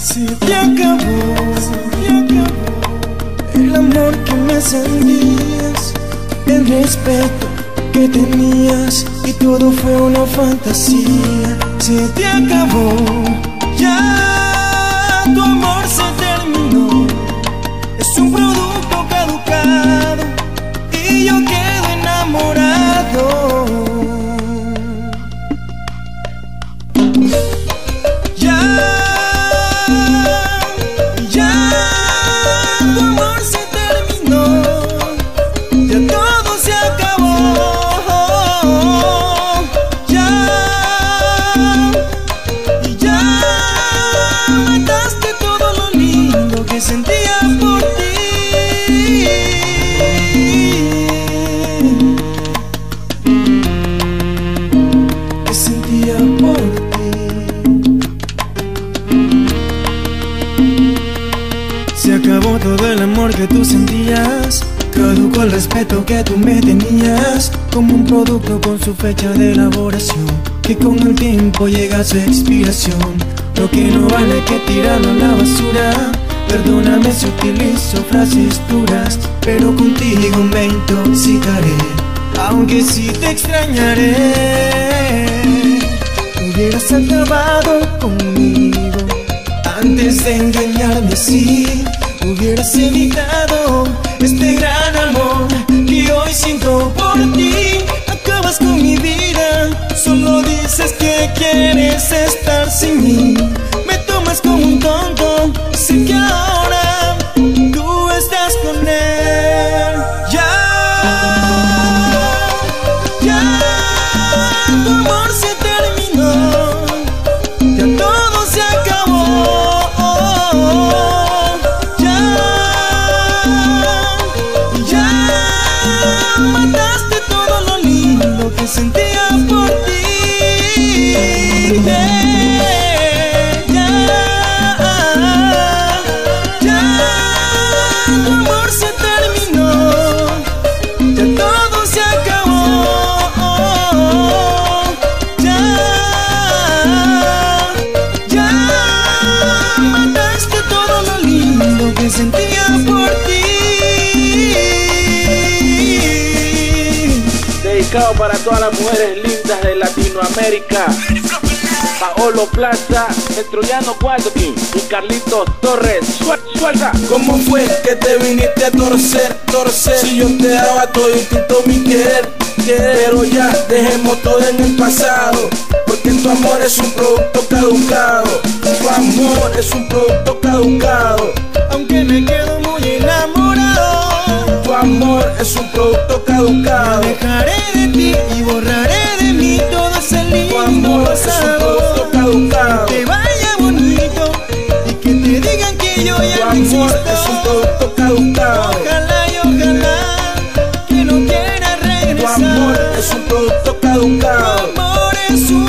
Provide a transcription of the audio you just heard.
Se me el respeto que tenías y todo fue una fantasía. Se te acabó, ya todo el amor que tú sentías. Caducó el respeto que tú me tenías. Como un producto con su fecha de elaboración. Que con el tiempo llega a su expiración. Lo que no vale que tirarlo a la basura Perdóname si utilizo frases duras Pero contigo me intoxicaré. Aunque sí te extrañaré Hubieras acabado conmigo. Antes de engañarme así, hubieras evitado este gran Dedicado para todas las mujeres lindas de Latinoamérica. Paolo Plaza, el troyano y Carlitos Torres. Suel- Suelta. ¿Cómo fue que te viniste a torcer, torcer? Si yo te daba todo mi querer, querer. Pero ya dejemos todo en el pasado. Porque tu amor es un producto caducado. Tu amor es un producto caducado. Aunque me quedo muy enamorado, Tu amor es un producto caducado. dejaré de y borraré de mí todo ese lindo pasado. Te vaya bonito y que te digan que yo ya tu no amor. Es un producto caducado. Ojalá y ojalá que no quiera regresar. Tu amor es un producto caducado. Tu amor es un